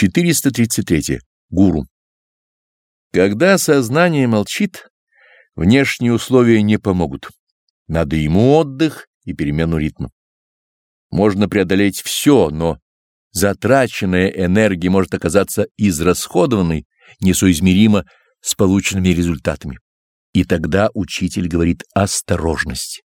433. Гуру. Когда сознание молчит, внешние условия не помогут. Надо ему отдых и перемену ритма. Можно преодолеть все, но затраченная энергия может оказаться израсходованной, несоизмеримо с полученными результатами. И тогда учитель говорит осторожность.